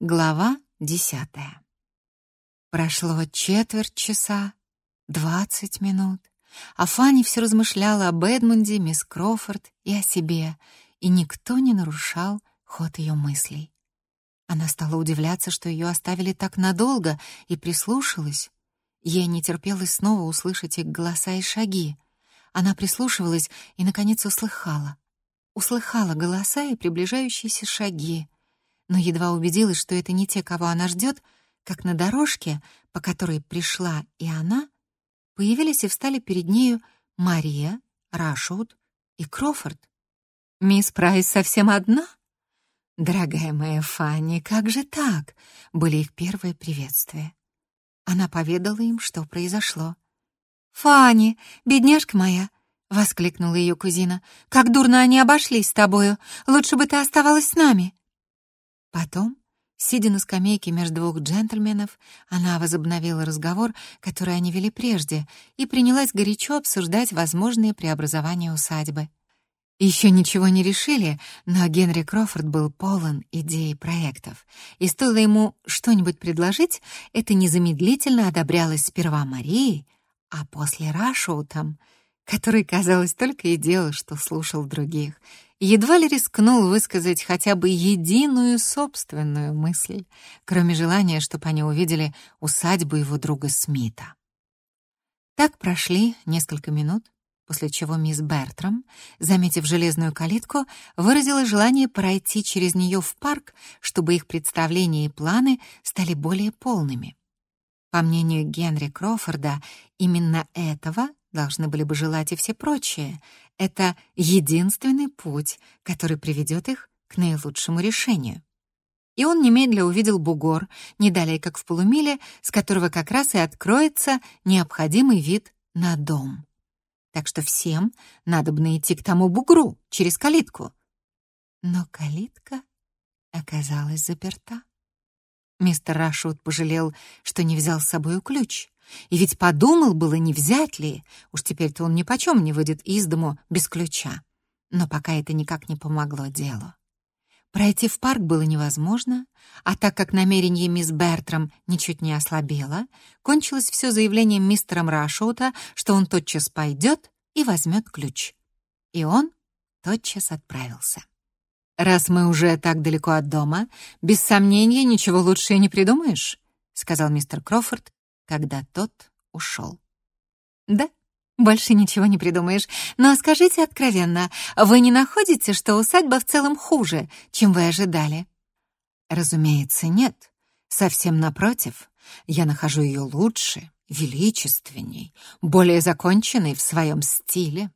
Глава десятая. Прошло четверть часа, двадцать минут, а Фанни все размышляла об Эдмунде, мисс Крофорд и о себе, и никто не нарушал ход ее мыслей. Она стала удивляться, что ее оставили так надолго, и прислушалась. Ей не терпелось снова услышать их голоса и шаги. Она прислушивалась и, наконец, услыхала. Услыхала голоса и приближающиеся шаги но едва убедилась, что это не те, кого она ждет, как на дорожке, по которой пришла и она, появились и встали перед нею Мария, Рашут и Крофорд. «Мисс Прайс совсем одна?» «Дорогая моя Фанни, как же так?» — были их первые приветствия. Она поведала им, что произошло. «Фанни, бедняжка моя!» — воскликнула ее кузина. «Как дурно они обошлись с тобою! Лучше бы ты оставалась с нами!» Потом, сидя на скамейке между двух джентльменов, она возобновила разговор, который они вели прежде, и принялась горячо обсуждать возможные преобразования усадьбы. Еще ничего не решили, но Генри Крофорд был полон идей и проектов, и стоило ему что-нибудь предложить, это незамедлительно одобрялось сперва Марией, а после Рашоутом, который, казалось, только и делал, что слушал других, едва ли рискнул высказать хотя бы единую собственную мысль, кроме желания, чтобы они увидели усадьбу его друга Смита. Так прошли несколько минут, после чего мисс Бертрам, заметив железную калитку, выразила желание пройти через нее в парк, чтобы их представления и планы стали более полными. По мнению Генри Крофорда, именно этого должны были бы желать и все прочие. Это единственный путь, который приведет их к наилучшему решению. И он немедля увидел бугор, не далее как в полумиле, с которого как раз и откроется необходимый вид на дом. Так что всем надо бы идти к тому бугру через калитку. Но калитка оказалась заперта. Мистер Рашут пожалел, что не взял с собой ключ. И ведь подумал было, не взять ли. Уж теперь-то он ни почем не выйдет из дому без ключа. Но пока это никак не помогло делу. Пройти в парк было невозможно, а так как намерение мисс Бертрам ничуть не ослабело, кончилось все заявлением мистера Рашоута, что он тотчас пойдет и возьмет ключ. И он тотчас отправился. «Раз мы уже так далеко от дома, без сомнения, ничего лучше не придумаешь», — сказал мистер Крофорд, когда тот ушел. «Да, больше ничего не придумаешь. Но скажите откровенно, вы не находите, что усадьба в целом хуже, чем вы ожидали?» «Разумеется, нет. Совсем напротив. Я нахожу ее лучше, величественней, более законченной в своем стиле.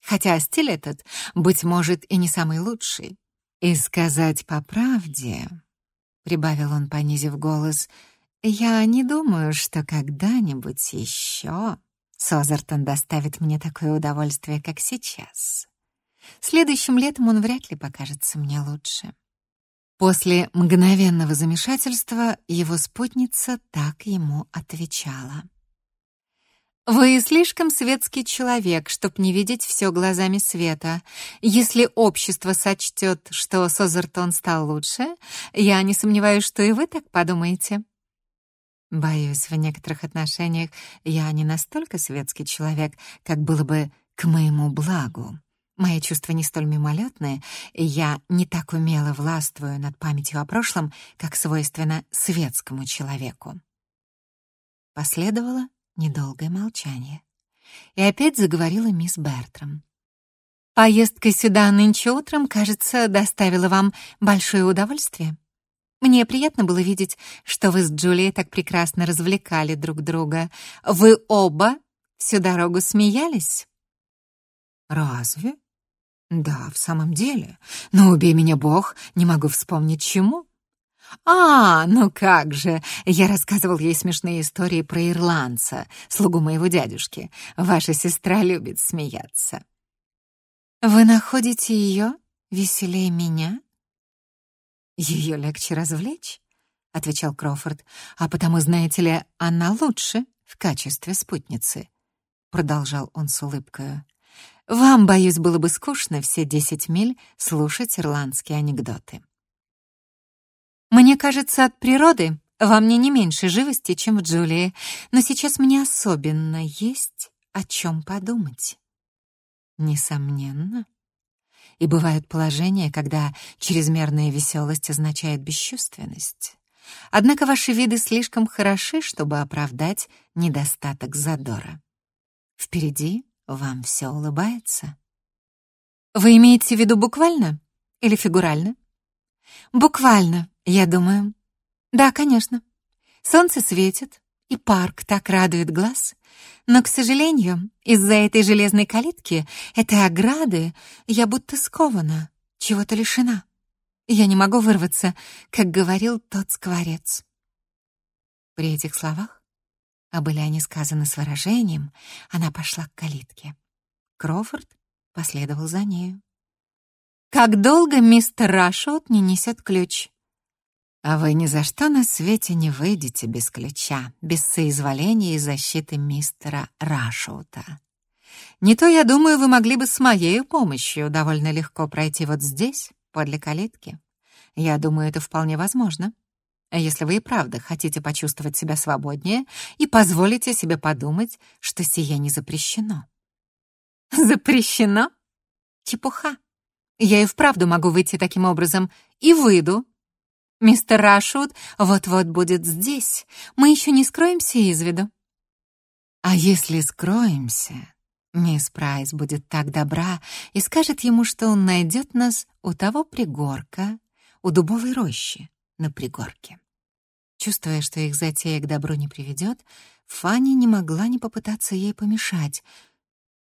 Хотя стиль этот, быть может, и не самый лучший. И сказать по правде, — прибавил он, понизив голос, — я не думаю, что когда-нибудь еще Созертон доставит мне такое удовольствие, как сейчас. Следующим летом он вряд ли покажется мне лучше. После мгновенного замешательства его спутница так ему отвечала. «Вы слишком светский человек, чтоб не видеть все глазами света. Если общество сочтет, что Созертон стал лучше, я не сомневаюсь, что и вы так подумаете». Боюсь, в некоторых отношениях я не настолько светский человек, как было бы к моему благу. Мои чувства не столь мимолетные, и я не так умело властвую над памятью о прошлом, как свойственно светскому человеку. Последовало недолгое молчание. И опять заговорила мисс Бертрам. «Поездка сюда нынче утром, кажется, доставила вам большое удовольствие?» Мне приятно было видеть, что вы с Джулией так прекрасно развлекали друг друга. Вы оба всю дорогу смеялись? Разве? Да, в самом деле. Но убей меня, Бог, не могу вспомнить чему. А, ну как же! Я рассказывал ей смешные истории про ирландца, слугу моего дядюшки. Ваша сестра любит смеяться. Вы находите ее веселее меня? Ее легче развлечь, отвечал Крофорд. А потому, знаете ли, она лучше в качестве спутницы, продолжал он с улыбкой. Вам, боюсь, было бы скучно все десять миль слушать ирландские анекдоты. Мне кажется, от природы во мне не меньше живости, чем в Джулии, но сейчас мне особенно есть о чем подумать. Несомненно. И бывают положения, когда чрезмерная веселость означает бесчувственность. Однако ваши виды слишком хороши, чтобы оправдать недостаток задора. Впереди вам все улыбается. Вы имеете в виду буквально или фигурально? Буквально, я думаю. Да, конечно. Солнце светит, и парк так радует глаз. Но, к сожалению, из-за этой железной калитки, этой ограды, я будто скована, чего-то лишена. Я не могу вырваться, как говорил тот скворец. При этих словах, а были они сказаны с выражением, она пошла к калитке. Крофорд последовал за нею. «Как долго мистер Рашот не несет ключ?» А вы ни за что на свете не выйдете без ключа, без соизволения и защиты мистера Рашута. Не то, я думаю, вы могли бы с моей помощью довольно легко пройти вот здесь, подле калитки. Я думаю, это вполне возможно. Если вы и правда хотите почувствовать себя свободнее и позволите себе подумать, что сие не запрещено. Запрещено? Чепуха. Я и вправду могу выйти таким образом, и выйду, Мистер Рашут вот-вот будет здесь. Мы еще не скроемся из виду. А если скроемся, мисс Прайс будет так добра и скажет ему, что он найдет нас у того пригорка, у дубовой рощи на пригорке. Чувствуя, что их затея к добру не приведет, Фанни не могла не попытаться ей помешать.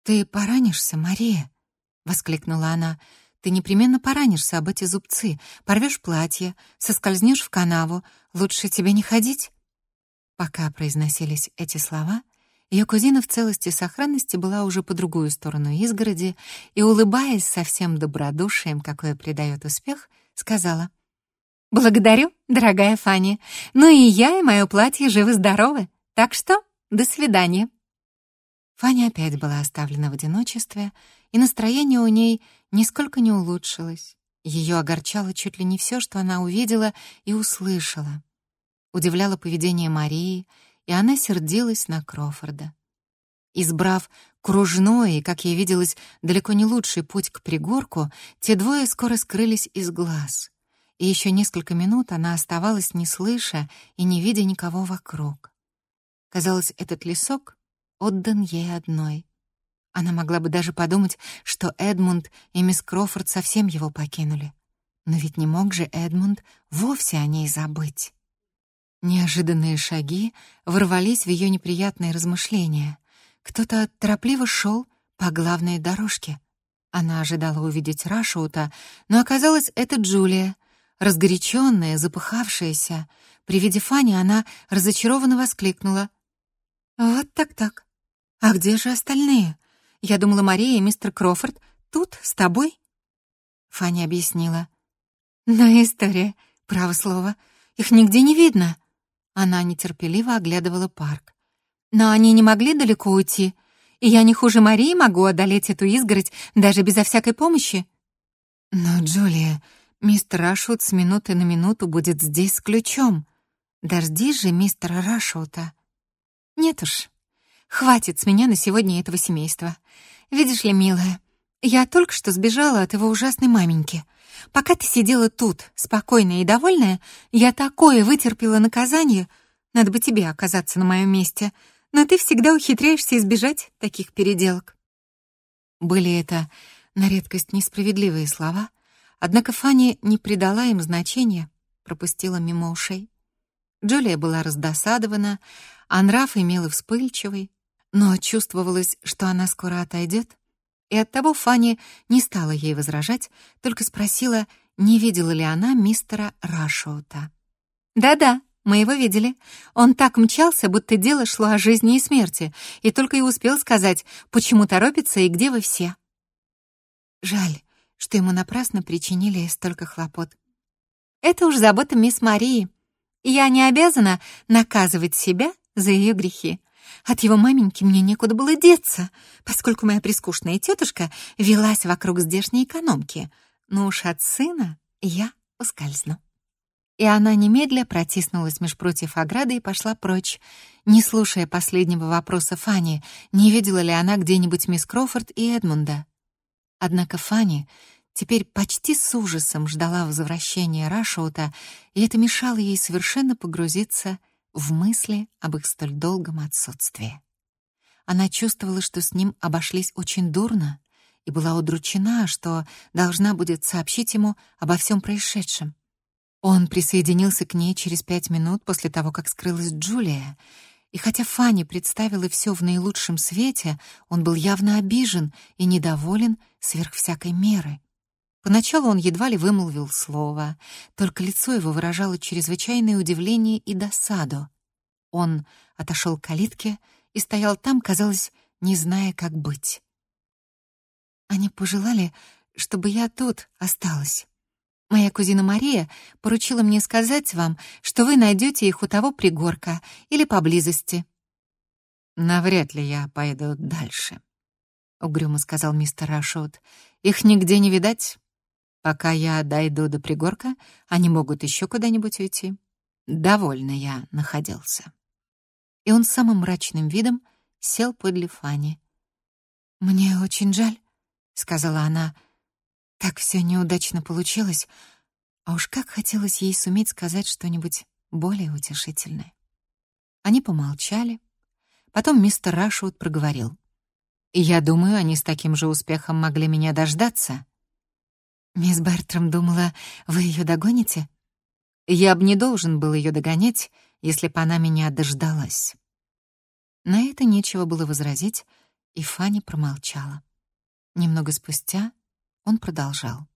«Ты поранишься, Мария?» — воскликнула она. Ты непременно поранишься об эти зубцы, порвешь платье, соскользнешь в канаву. Лучше тебе не ходить. Пока произносились эти слова, ее кузина в целости и сохранности была уже по другую сторону изгороди и, улыбаясь со всем добродушием, какое придает успех, сказала «Благодарю, дорогая Фанни. Ну и я, и мое платье живы-здоровы. Так что до свидания». Фаня опять была оставлена в одиночестве, и настроение у ней нисколько не улучшилось. Ее огорчало чуть ли не все, что она увидела и услышала. Удивляло поведение Марии, и она сердилась на Крофорда. Избрав кружной и, как ей виделось, далеко не лучший путь к пригорку, те двое скоро скрылись из глаз. И еще несколько минут она оставалась не слыша и не видя никого вокруг. Казалось, этот лесок отдан ей одной. Она могла бы даже подумать, что Эдмунд и мисс Крофорд совсем его покинули. Но ведь не мог же Эдмунд вовсе о ней забыть. Неожиданные шаги ворвались в ее неприятные размышления. Кто-то торопливо шел по главной дорожке. Она ожидала увидеть Рашута, но оказалось, это Джулия, разгоряченная, запыхавшаяся. При виде Фани она разочарованно воскликнула. «Вот так-так. А где же остальные? Я думала, Мария и мистер Крофорд тут, с тобой?» Фанни объяснила. «Но история, право слово, их нигде не видно». Она нетерпеливо оглядывала парк. «Но они не могли далеко уйти, и я не хуже Марии могу одолеть эту изгородь даже безо всякой помощи». «Но, Джулия, мистер Рашут с минуты на минуту будет здесь с ключом. Дождись же мистера Рашута». «Нет уж, Хватит с меня на сегодня этого семейства. Видишь ли, милая, я только что сбежала от его ужасной маменьки. Пока ты сидела тут, спокойная и довольная, я такое вытерпела наказание. Надо бы тебе оказаться на моем месте, но ты всегда ухитряешься избежать таких переделок. Были это на редкость несправедливые слова, однако Фанни не придала им значения, пропустила мимо ушей. Джулия была раздосадована, а нрав имела вспыльчивый, но чувствовалось, что она скоро отойдет, и оттого Фанни не стала ей возражать, только спросила, не видела ли она мистера Рашоута. «Да-да, мы его видели. Он так мчался, будто дело шло о жизни и смерти, и только и успел сказать, почему торопится и где вы все». Жаль, что ему напрасно причинили столько хлопот. Это уж забота мисс Марии. Я не обязана наказывать себя за ее грехи. От его маменьки мне некуда было деться, поскольку моя прискучная тетушка велась вокруг здешней экономки. Но уж от сына я ускользну. и она немедля протиснулась меж против ограды и пошла прочь, не слушая последнего вопроса Фанни, не видела ли она где-нибудь мисс Крофорд и Эдмунда. Однако Фанни теперь почти с ужасом ждала возвращения Рашоута, и это мешало ей совершенно погрузиться в мысли об их столь долгом отсутствии. Она чувствовала, что с ним обошлись очень дурно, и была удручена, что должна будет сообщить ему обо всем происшедшем. Он присоединился к ней через пять минут после того, как скрылась Джулия, и хотя Фанни представила все в наилучшем свете, он был явно обижен и недоволен сверх всякой меры. Поначалу он едва ли вымолвил слово, только лицо его выражало чрезвычайное удивление и досаду. Он отошел к калитке и стоял там, казалось, не зная, как быть. Они пожелали, чтобы я тут осталась. Моя кузина Мария поручила мне сказать вам, что вы найдете их у того пригорка или поблизости. Навряд ли я пойду дальше, угрюмо сказал мистер Рашот. Их нигде не видать. Пока я дойду до пригорка, они могут еще куда-нибудь уйти. Довольно я находился. И он самым мрачным видом сел подле Фани. Мне очень жаль, сказала она. Так все неудачно получилось, а уж как хотелось ей суметь сказать что-нибудь более утешительное. Они помолчали. Потом мистер Рашwood проговорил. «Я думаю, они с таким же успехом могли меня дождаться». «Мисс Бертрам думала, вы ее догоните?» «Я бы не должен был ее догонять, если бы она меня дождалась». На это нечего было возразить, и Фанни промолчала. Немного спустя он продолжал.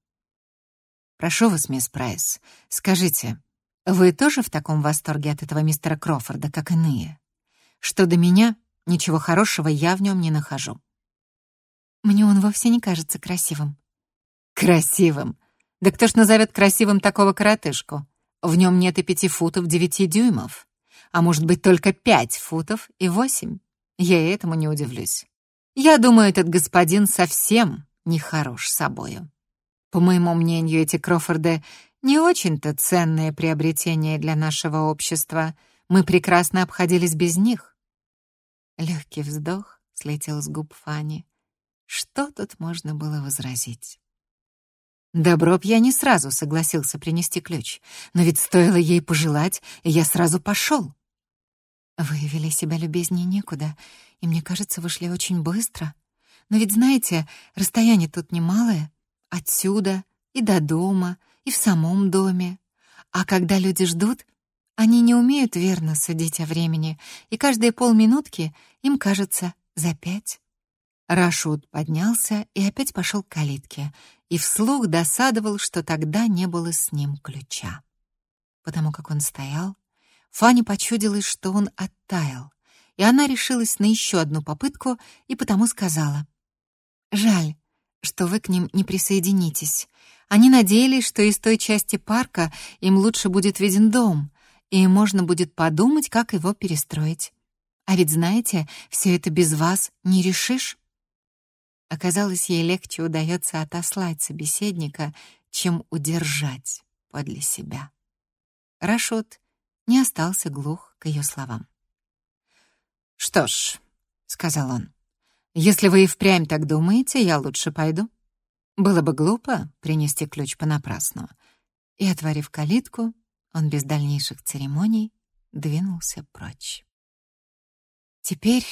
«Прошу вас, мисс Прайс, скажите, вы тоже в таком восторге от этого мистера Крофорда, как иные? Что до меня, ничего хорошего я в нем не нахожу». «Мне он вовсе не кажется красивым». «Красивым? Да кто ж назовет красивым такого коротышку? В нем нет и пяти футов девяти дюймов, а может быть только пять футов и восемь. Я этому не удивлюсь. Я думаю, этот господин совсем не хорош собою. По моему мнению, эти Крофорды не очень-то ценное приобретение для нашего общества. Мы прекрасно обходились без них. Легкий вздох слетел с губ Фани. Что тут можно было возразить? Добро б я не сразу согласился принести ключ, но ведь стоило ей пожелать, и я сразу пошел. Вы вели себя любезнее некуда, и мне кажется, вы шли очень быстро. Но ведь знаете, расстояние тут немалое. Отсюда и до дома, и в самом доме. А когда люди ждут, они не умеют верно судить о времени, и каждые полминутки им кажется за пять. Рашуд поднялся и опять пошел к калитке, и вслух досадовал, что тогда не было с ним ключа. Потому как он стоял, Фанни почудилось, что он оттаял, и она решилась на еще одну попытку и потому сказала. «Жаль, что вы к ним не присоединитесь. Они надеялись, что из той части парка им лучше будет виден дом, и можно будет подумать, как его перестроить. А ведь, знаете, все это без вас не решишь». Оказалось, ей легче удается отослать собеседника, чем удержать подле себя. Рашот не остался глух к ее словам. «Что ж», — сказал он, — «если вы и впрямь так думаете, я лучше пойду. Было бы глупо принести ключ понапрасну». И, отворив калитку, он без дальнейших церемоний двинулся прочь. Теперь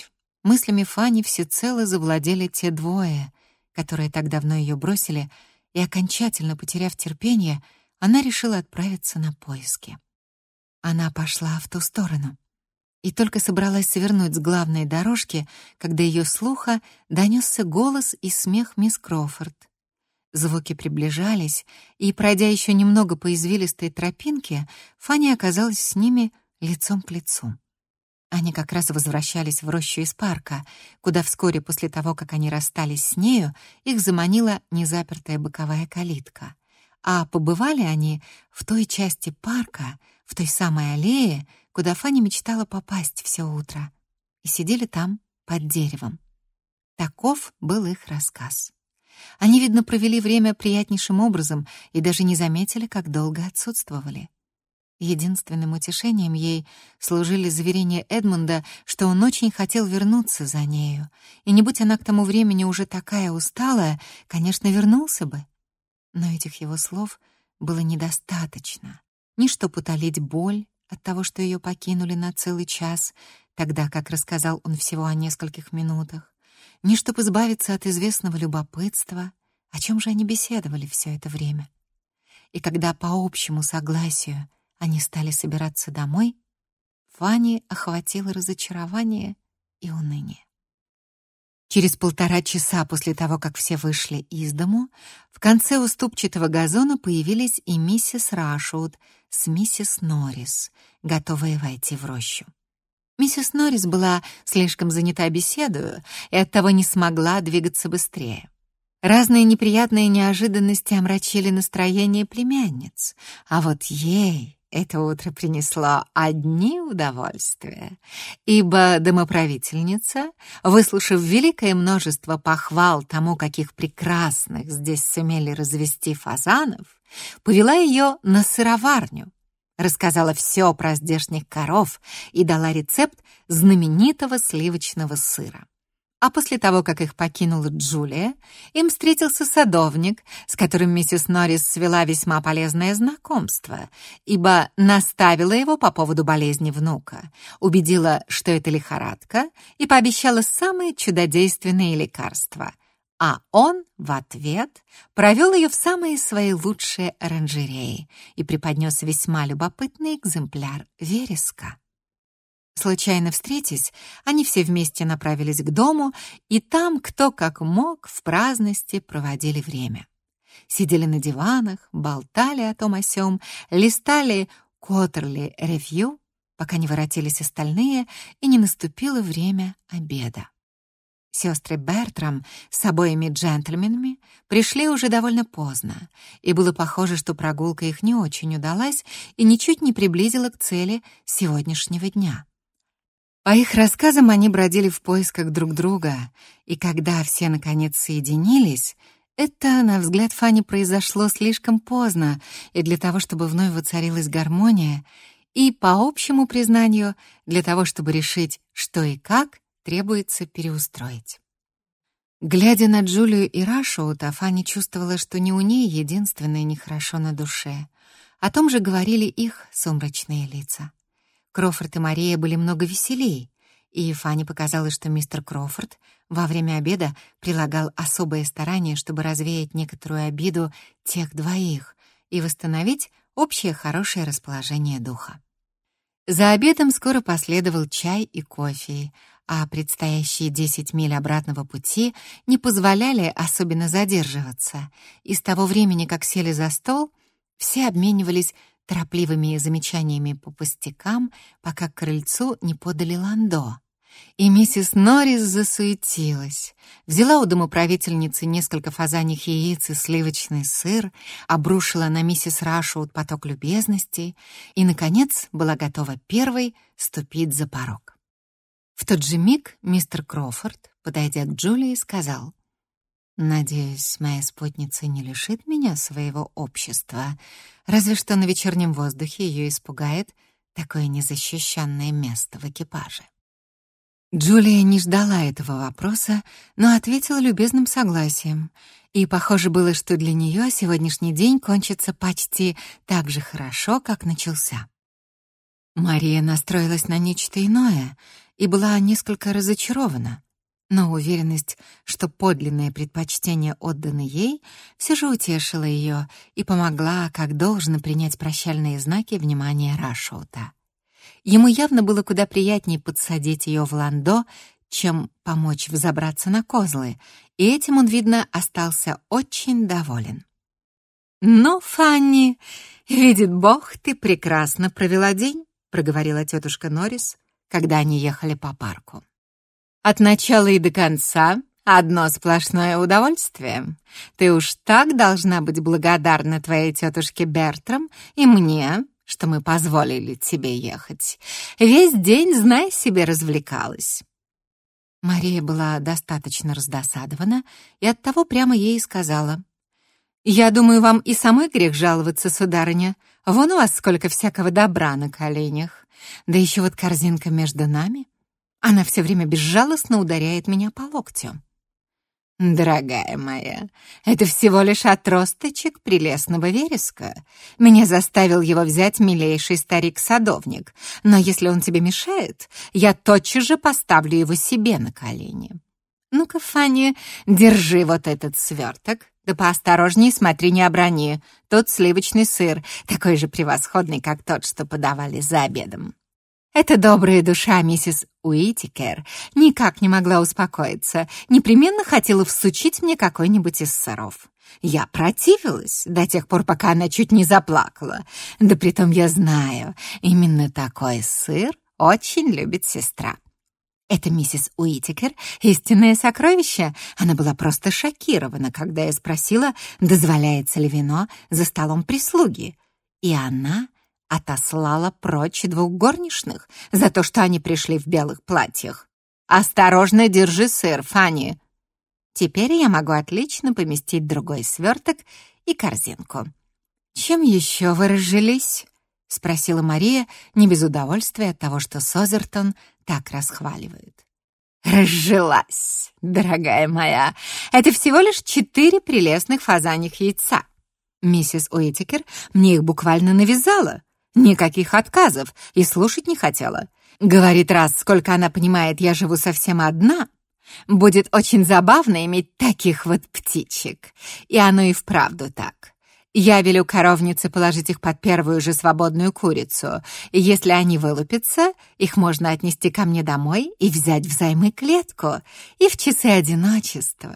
мыслями Фани всецело завладели те двое, которые так давно ее бросили, и, окончательно потеряв терпение, она решила отправиться на поиски. Она пошла в ту сторону и только собралась свернуть с главной дорожки, когда ее слуха донесся голос и смех мисс Крофорд. Звуки приближались, и, пройдя еще немного по извилистой тропинке, Фанни оказалась с ними лицом к лицу. Они как раз возвращались в рощу из парка, куда вскоре после того, как они расстались с нею, их заманила незапертая боковая калитка. А побывали они в той части парка, в той самой аллее, куда Фанни мечтала попасть все утро, и сидели там под деревом. Таков был их рассказ. Они, видно, провели время приятнейшим образом и даже не заметили, как долго отсутствовали. Единственным утешением ей служили заверения Эдмунда, что он очень хотел вернуться за нею, и не будь она к тому времени уже такая усталая, конечно, вернулся бы. Но этих его слов было недостаточно. Ни чтоб утолить боль от того, что ее покинули на целый час, тогда как рассказал он всего о нескольких минутах, ни чтоб избавиться от известного любопытства, о чем же они беседовали все это время. И когда по общему согласию они стали собираться домой, Фанни охватило разочарование и уныние. Через полтора часа после того, как все вышли из дому, в конце уступчатого газона появились и миссис Рашоуд с миссис Норрис, готовые войти в рощу. Миссис Норрис была слишком занята беседою и оттого не смогла двигаться быстрее. Разные неприятные неожиданности омрачили настроение племянниц, а вот ей это утро принесло одни удовольствия, ибо домоправительница, выслушав великое множество похвал тому, каких прекрасных здесь сумели развести фазанов, повела ее на сыроварню, рассказала все про здешних коров и дала рецепт знаменитого сливочного сыра. А после того, как их покинула Джулия, им встретился садовник, с которым миссис Норрис свела весьма полезное знакомство, ибо наставила его по поводу болезни внука, убедила, что это лихорадка, и пообещала самые чудодейственные лекарства. А он в ответ провел ее в самые свои лучшие оранжереи и преподнес весьма любопытный экземпляр вереска. Случайно встретясь, они все вместе направились к дому, и там кто как мог в праздности проводили время. Сидели на диванах, болтали о том о сём, листали Коттерли ревью, пока не воротились остальные, и не наступило время обеда. Сестры Бертрам с обоими джентльменами пришли уже довольно поздно, и было похоже, что прогулка их не очень удалась и ничуть не приблизила к цели сегодняшнего дня. По их рассказам они бродили в поисках друг друга, и когда все наконец соединились, это, на взгляд Фани, произошло слишком поздно, и для того, чтобы вновь воцарилась гармония, и, по общему признанию, для того, чтобы решить, что и как требуется переустроить. Глядя на Джулию и Рашоута, Фанни чувствовала, что не у ней единственное нехорошо на душе. О том же говорили их сумрачные лица. Крофорд и Мария были много веселей, и Фанни показалось, что мистер Крофорд во время обеда прилагал особое старание, чтобы развеять некоторую обиду тех двоих и восстановить общее хорошее расположение духа. За обедом скоро последовал чай и кофе, а предстоящие 10 миль обратного пути не позволяли особенно задерживаться, и с того времени, как сели за стол, все обменивались торопливыми замечаниями по пустякам, пока к крыльцу не подали ландо. И миссис Норрис засуетилась. Взяла у домоправительницы несколько фазаньих яиц и сливочный сыр, обрушила на миссис Рашоуд поток любезностей и, наконец, была готова первой ступить за порог. В тот же миг мистер Крофорд, подойдя к Джулии, сказал — Надеюсь, моя спутница не лишит меня своего общества, разве что на вечернем воздухе ее испугает такое незащищенное место в экипаже. Джулия не ждала этого вопроса, но ответила любезным согласием, и похоже было, что для нее сегодняшний день кончится почти так же хорошо, как начался. Мария настроилась на нечто иное и была несколько разочарована но уверенность, что подлинное предпочтение отдано ей, все же утешила ее и помогла, как должно, принять прощальные знаки внимания Рашоута. Ему явно было куда приятнее подсадить ее в ландо, чем помочь взобраться на козлы, и этим он, видно, остался очень доволен. «Ну, Фанни, видит Бог, ты прекрасно провела день», проговорила тетушка Норрис, когда они ехали по парку. От начала и до конца одно сплошное удовольствие. Ты уж так должна быть благодарна твоей тетушке Бертрам и мне, что мы позволили тебе ехать. Весь день, знай себе, развлекалась». Мария была достаточно раздосадована и оттого прямо ей сказала. «Я думаю, вам и самой грех жаловаться, сударыня. Вон у вас сколько всякого добра на коленях. Да еще вот корзинка между нами. Она все время безжалостно ударяет меня по локтю. «Дорогая моя, это всего лишь отросточек прелестного вереска. Меня заставил его взять милейший старик-садовник, но если он тебе мешает, я тотчас же поставлю его себе на колени. Ну-ка, Фанни, держи вот этот сверток, да поосторожней смотри, не оброни. Тут сливочный сыр, такой же превосходный, как тот, что подавали за обедом». Эта добрая душа миссис Уитикер никак не могла успокоиться, непременно хотела всучить мне какой-нибудь из сыров. Я противилась до тех пор, пока она чуть не заплакала. Да притом я знаю, именно такой сыр очень любит сестра. Это миссис Уитикер — истинное сокровище. Она была просто шокирована, когда я спросила, дозволяется ли вино за столом прислуги. И она отослала прочь двух горничных за то, что они пришли в белых платьях. «Осторожно держи сыр, Фанни!» Теперь я могу отлично поместить другой сверток и корзинку. «Чем еще вы разжились?» — спросила Мария, не без удовольствия от того, что Созертон так расхваливает. «Разжилась, дорогая моя. Это всего лишь четыре прелестных фазаньих яйца. Миссис Уитикер мне их буквально навязала. Никаких отказов, и слушать не хотела. Говорит, раз сколько она понимает, я живу совсем одна, будет очень забавно иметь таких вот птичек. И оно и вправду так. Я велю коровнице положить их под первую же свободную курицу. И если они вылупятся, их можно отнести ко мне домой и взять взаймы клетку. И в часы одиночества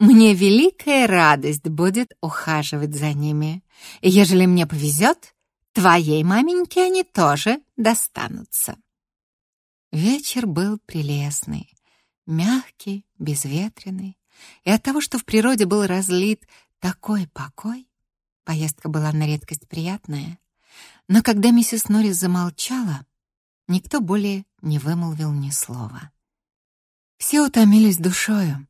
мне великая радость будет ухаживать за ними. Ежели мне повезет, Твоей маменьке они тоже достанутся. Вечер был прелестный, мягкий, безветренный, и от того, что в природе был разлит такой покой, поездка была на редкость приятная. Но когда миссис Норрис замолчала, никто более не вымолвил ни слова. Все утомились душою,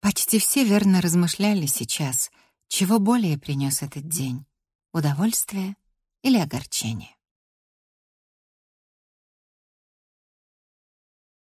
почти все верно размышляли сейчас, чего более принес этот день — удовольствие или огорчение.